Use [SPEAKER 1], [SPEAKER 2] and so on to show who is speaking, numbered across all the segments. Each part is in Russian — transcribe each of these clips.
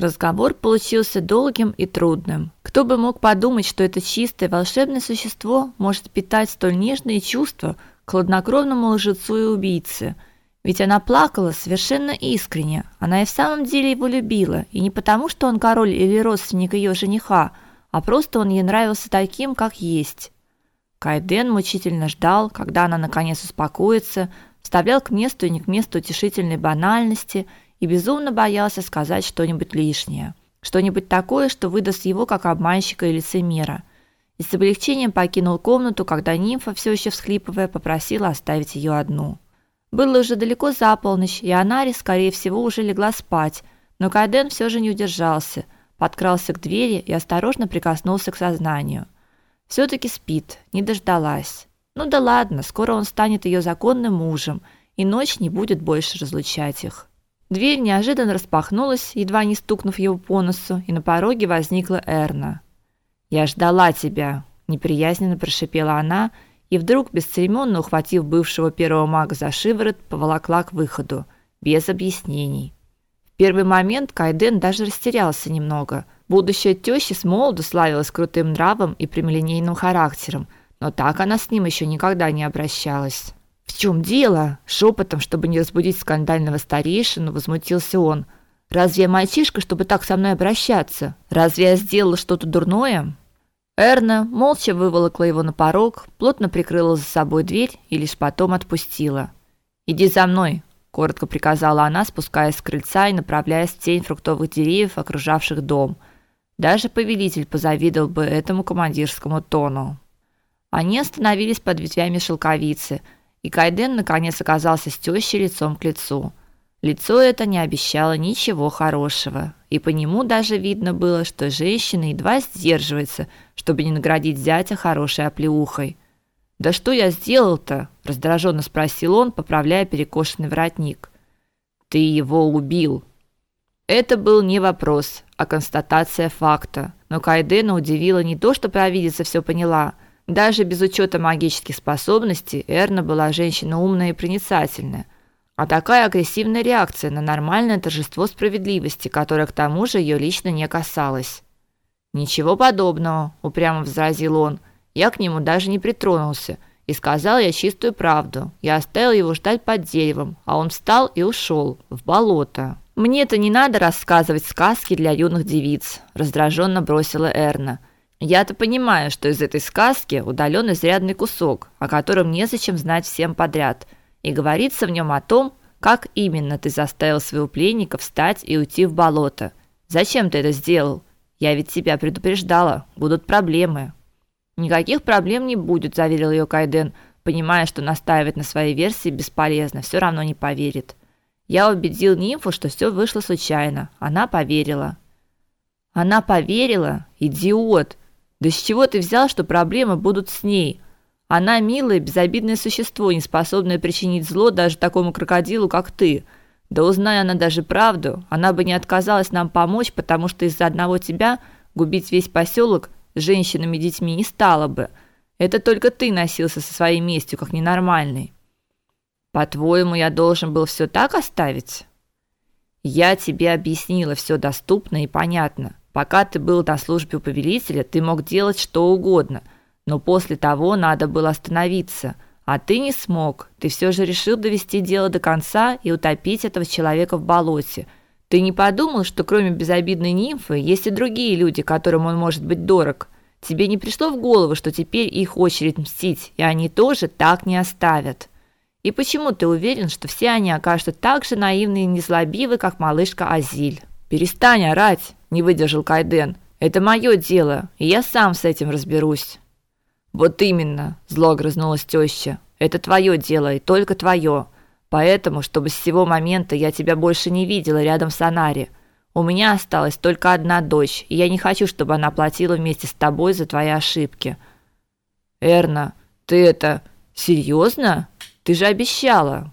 [SPEAKER 1] Разговор получился долгим и трудным. Кто бы мог подумать, что это чистое волшебное существо может питать столь нежные чувства к хладнокровному лжецу и убийце? Ведь она плакала совершенно искренне. Она и в самом деле его любила, и не потому, что он король или родственник ее жениха, а просто он ей нравился таким, как есть. Кайден мучительно ждал, когда она наконец успокоится, вставлял к месту и не к месту утешительной банальности и безумно боялся сказать что-нибудь лишнее, что-нибудь такое, что выдаст его как обманщика или лицемера. И с облегчением покинул комнату, когда нимфа, все еще всхлипывая, попросила оставить ее одну. Было уже далеко за полночь, и Анари, скорее всего, уже легла спать, но Кайден все же не удержался, подкрался к двери и осторожно прикоснулся к сознанию. все таки спит, не дождалась. Ну да ладно, скоро он станет ее законным мужем, и ночь не будет больше разлучать их. Дверь неожиданно распахнулась, едва не стукнув его по носу, и на пороге возникла Эрна. "Я ждала тебя", неприязненно прошипела она, и вдруг бесцеремонно ухватив бывшего первого мага за шиворот, поволокла к выходу, без объяснений. В первый момент Кайден даже растерялся немного. Будущая теща с молоду славилась крутым нравом и прямолинейным характером, но так она с ним еще никогда не обращалась. В чем дело? Шепотом, чтобы не разбудить скандального старейшину, возмутился он. Разве я мальчишка, чтобы так со мной обращаться? Разве я сделала что-то дурное? Эрна молча выволокла его на порог, плотно прикрыла за собой дверь и лишь потом отпустила. "Иди за мной", коротко приказала она, спускаясь с крыльца и направляясь в тень фруктовых деревьев, окружавших дом. Даже повелитель позавидовал бы этому командирскому тону. Они остановились под ветвями шелковицы – и Кайден наконец оказался с тещей лицом к лицу. Лицо это не обещало ничего хорошего, и по нему даже видно было, что женщина едва сдерживается, чтобы не наградить зятя хорошей оплеухой. "Да что я сделал-то?" раздраженно спросил он, поправляя перекошенный воротник. "Ты его убил". Это был не вопрос, а констатация факта. Но Кайдена удивило не то, что провидица все поняла, даже без учета магических способностей Эрна была женщина умная и проницательная. А такая агрессивная реакция на нормальное торжество справедливости, которое к тому же ее лично не касалось. Ничего подобного, упрямо возразил он. Я к нему даже не притронулся и сказал я чистую правду. Я оставил его ждать под деревом, а он встал и ушел в болото. Мне-то не надо рассказывать сказки для юных девиц, раздраженно бросила Эрна. Я-то понимаю, что из этой сказки удален изрядный кусок, о котором незачем знать всем подряд, и говорится в нем о том, как именно ты заставил своего пленника встать и уйти в болото. Зачем ты это сделал? Я ведь тебя предупреждала, будут проблемы. Никаких проблем не будет, заверил ее Кайден, понимая, что настаивать на своей версии бесполезно, все равно не поверит. Я убедил нимфу, что все вышло случайно. Она поверила. Она поверила? Идиот. Да с чего ты взял, что проблемы будут с ней? Она милое, безобидное существо, не способное причинить зло даже такому крокодилу, как ты. Да узная она даже правду, она бы не отказалась нам помочь, потому что из-за одного тебя губить весь поселок с женщинами и детьми не стала бы. Это только ты носился со своей местью, как ненормальный. По-твоему, я должен был все так оставить? Я тебе объяснила все доступно и понятно. Пока ты был на службе у повелителя, ты мог делать что угодно, но после того надо было остановиться, а ты не смог. Ты все же решил довести дело до конца и утопить этого человека в болоте. Ты не подумал, что кроме безобидной нимфы есть и другие люди, которым он может быть дорог? Тебе не пришло в голову, что теперь их очередь мстить, и они тоже так не оставят? И почему ты уверен, что все они окажутся так же наивны и незлобивы, как малышка Азиль? Перестань орать, не выдержал Кайден. Это мое дело, и я сам с этим разберусь. Вот именно, зло огрызнулась теща. Это твое дело и только твое. Поэтому, чтобы с сего момента я тебя больше не видела рядом с Анари. У меня осталась только одна дочь, и я не хочу, чтобы она платила вместе с тобой за твои ошибки. Эрна, ты это серьезно? Ты же обещала.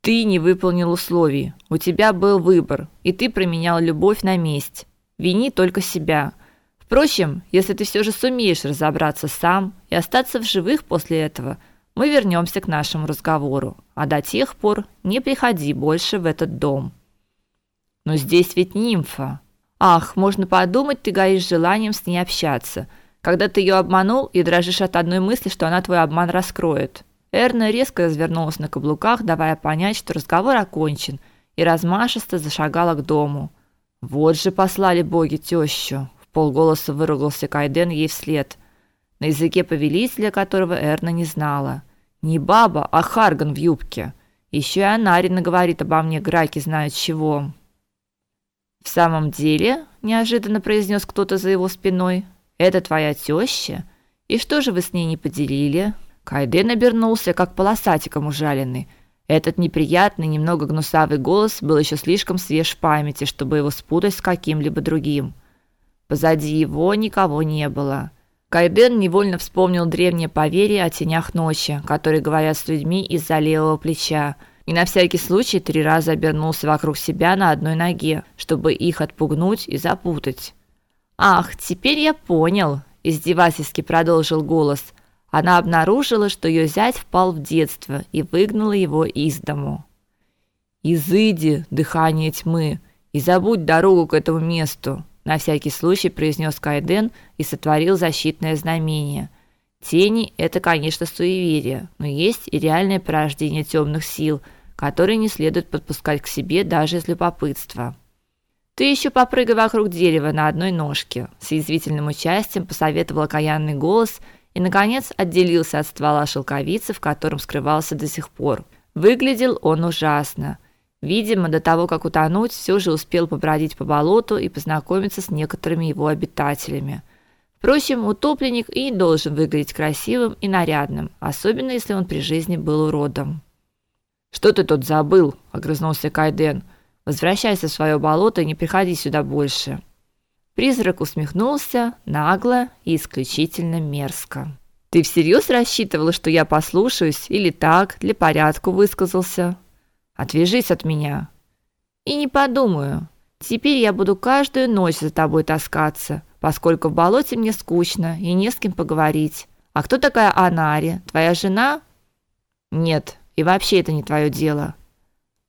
[SPEAKER 1] Ты не выполнил условий. У тебя был выбор, и ты променял любовь на месть. Вини только себя. Впрочем, если ты все же сумеешь разобраться сам и остаться в живых после этого, мы вернемся к нашему разговору. А до тех пор не приходи больше в этот дом. Но здесь ведь нимфа. Ах, можно подумать, ты горишь желанием с ней общаться, когда ты ее обманул и дрожишь от одной мысли, что она твой обман раскроет. Эрна резко развернулась на каблуках, давая понять, что разговор окончен, и размашисто зашагала к дому. Вот же послали боги тещу, в полголоса выругался Кайден ей вслед, на языке повелителя, которого Эрна не знала. Не баба, а Харган в юбке. Еще и Анарина говорит обо мне, граки знают чего. В самом деле, неожиданно произнес кто-то за его спиной. Это твоя теща? И что же вы с ней не поделили? Кайден обернулся, как полосатиком ужаленный. Этот неприятный, немного гнусавый голос был еще слишком свеж в памяти, чтобы его спутать с каким-либо другим. Позади его никого не было. Кайден невольно вспомнил древнее поверье о тенях ночи, которые говорят с людьми из-за левого плеча, и на всякий случай три раза обернулся вокруг себя на одной ноге, чтобы их отпугнуть и запутать. Ах, теперь я понял, издевательски продолжил голос. Она обнаружила, что ее зять впал в детство и выгнала его из дому. Изыди, дыхание тьмы, и забудь дорогу к этому месту, на всякий случай произнес Кайден и сотворил защитное знамение. Тени это, конечно, суеверие, но есть и реальное порождение темных сил, которые не следует подпускать к себе даже из любопытства. Ты еще попрыгай вокруг дерева на одной ножке, с язвительным участием посоветовал окаянный голос и наконец отделился от ствола шелковицы, в котором скрывался до сих пор. Выглядел он ужасно. Видимо, до того, как утонуть, все же успел побродить по болоту и познакомиться с некоторыми его обитателями. Впрочем, утопленник и должен выглядеть красивым и нарядным, особенно если он при жизни был уродом. Что ты тут забыл? огрызнулся Кайден. Возвращайся в свое болото и не приходи сюда больше. Призрак усмехнулся нагло и исключительно мерзко. Ты всерьез рассчитывала, что я послушаюсь или так, для порядка высказался? Отвяжись от меня. И не подумаю. Теперь я буду каждую ночь за тобой таскаться, поскольку в болоте мне скучно и не с кем поговорить. А кто такая Анари? Твоя жена? Нет, и вообще это не твое дело.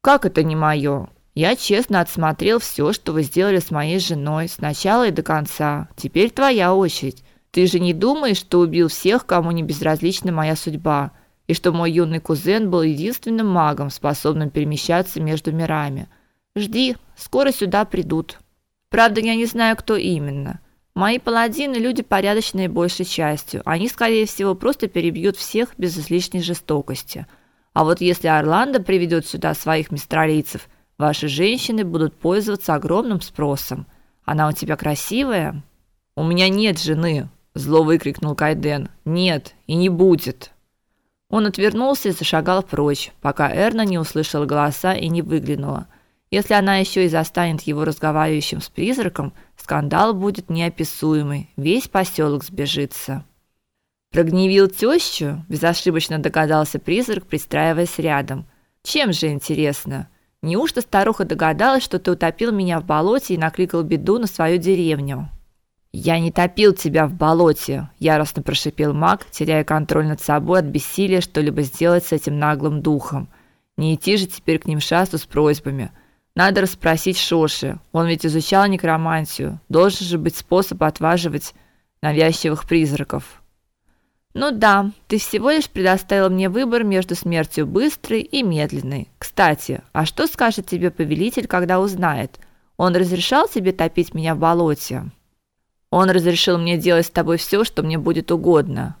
[SPEAKER 1] Как это не мое? Я честно отсмотрел все, что вы сделали с моей женой с начала и до конца. Теперь твоя очередь. Ты же не думаешь, что убил всех, кому не безразлична моя судьба? и что мой юный кузен был единственным магом, способным перемещаться между мирами. Жди, скоро сюда придут. Правда, я не знаю, кто именно. Мои паладины люди порядочные большей частью. Они, скорее всего, просто перебьют всех без излишней жестокости. А вот если Орландо приведет сюда своих мистралийцев, ваши женщины будут пользоваться огромным спросом. Она у тебя красивая? У меня нет жены, зло выкрикнул Кайден. Нет, и не будет. Он отвернулся и зашагал прочь, пока Эрна не услышала голоса и не выглянула. Если она еще и застанет его разговаривающим с призраком, скандал будет неописуемый, весь поселок сбежится. Прогневил тещу, безошибочно догадался призрак, пристраиваясь рядом. Чем же интересно? Неужто старуха догадалась, что ты утопил меня в болоте и накликал беду на свою деревню? Я не топил тебя в болоте, яростно прошипел Мак, теряя контроль над собой от бессилия что-либо сделать с этим наглым духом. Не идти же теперь к ним шасту с просьбами. Надо расспросить Шоши. Он ведь изучал некромантию. Должен же быть способ отваживать навязчивых призраков. Ну да, ты всего лишь предоставил мне выбор между смертью быстрой и медленной. Кстати, а что скажет тебе повелитель, когда узнает? Он разрешал тебе топить меня в болоте? Он разрешил мне делать с тобой все, что мне будет угодно.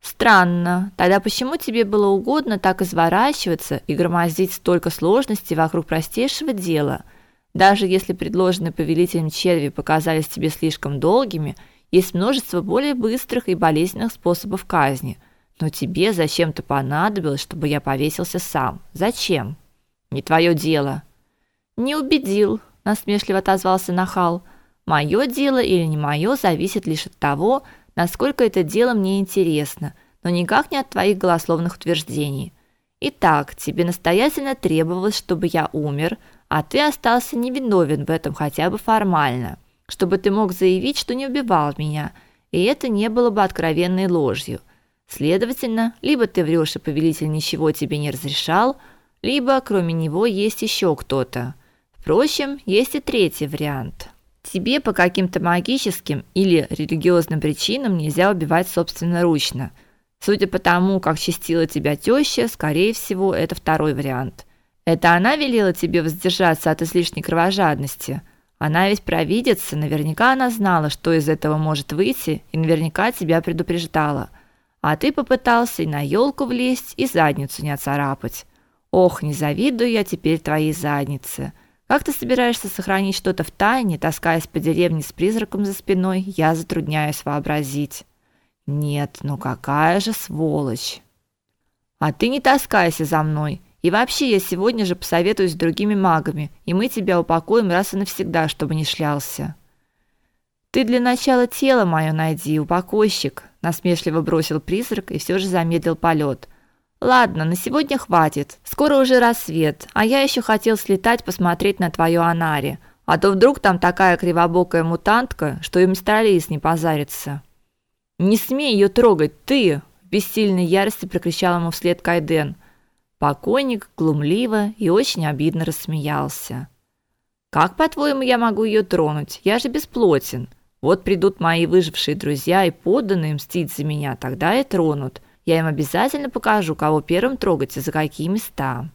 [SPEAKER 1] Странно. Тогда почему тебе было угодно так изворачиваться и громоздить столько сложностей вокруг простейшего дела? Даже если предложенные повелителем черви показались тебе слишком долгими, есть множество более быстрых и болезненных способов казни. Но тебе зачем-то понадобилось, чтобы я повесился сам. Зачем? Не твое дело. Не убедил, насмешливо отозвался Нахал. Мое дело или не мое зависит лишь от того, насколько это дело мне интересно, но никак не от твоих голословных утверждений. Итак, тебе настоятельно требовалось, чтобы я умер, а ты остался невиновен в этом хотя бы формально, чтобы ты мог заявить, что не убивал меня, и это не было бы откровенной ложью. Следовательно, либо ты врешь, и повелитель ничего тебе не разрешал, либо кроме него есть еще кто-то. Впрочем, есть и третий вариант. Тебе по каким-то магическим или религиозным причинам нельзя убивать собственноручно. Судя по тому, как чистила тебя теща, скорее всего, это второй вариант. Это она велела тебе воздержаться от излишней кровожадности. Она ведь провидица, наверняка она знала, что из этого может выйти, и наверняка тебя предупреждала. А ты попытался и на елку влезть, и задницу не оцарапать. Ох, не завидую я теперь твоей заднице. Как ты собираешься сохранить что-то в тайне, таскаясь по деревне с призраком за спиной, я затрудняюсь вообразить. Нет, ну какая же сволочь. А ты не таскайся за мной. И вообще, я сегодня же посоветуюсь с другими магами, и мы тебя упокоим раз и навсегда, чтобы не шлялся. Ты для начала тело мое найди, упокойщик, насмешливо бросил призрак и все же замедлил полет. Ладно, на сегодня хватит. Скоро уже рассвет, а я еще хотел слетать посмотреть на твою анари, а то вдруг там такая кривобокая мутантка, что им старались не позарится. Не смей ее трогать, ты, в бессильной ярости прокричал ему вслед Кайден. Покойник глумливо и очень обидно рассмеялся. Как, по-твоему, я могу ее тронуть? Я же бесплотен. Вот придут мои выжившие друзья и подданные мстить за меня, тогда и тронут. Я им обязательно покажу, кого первым трогать и за какие места.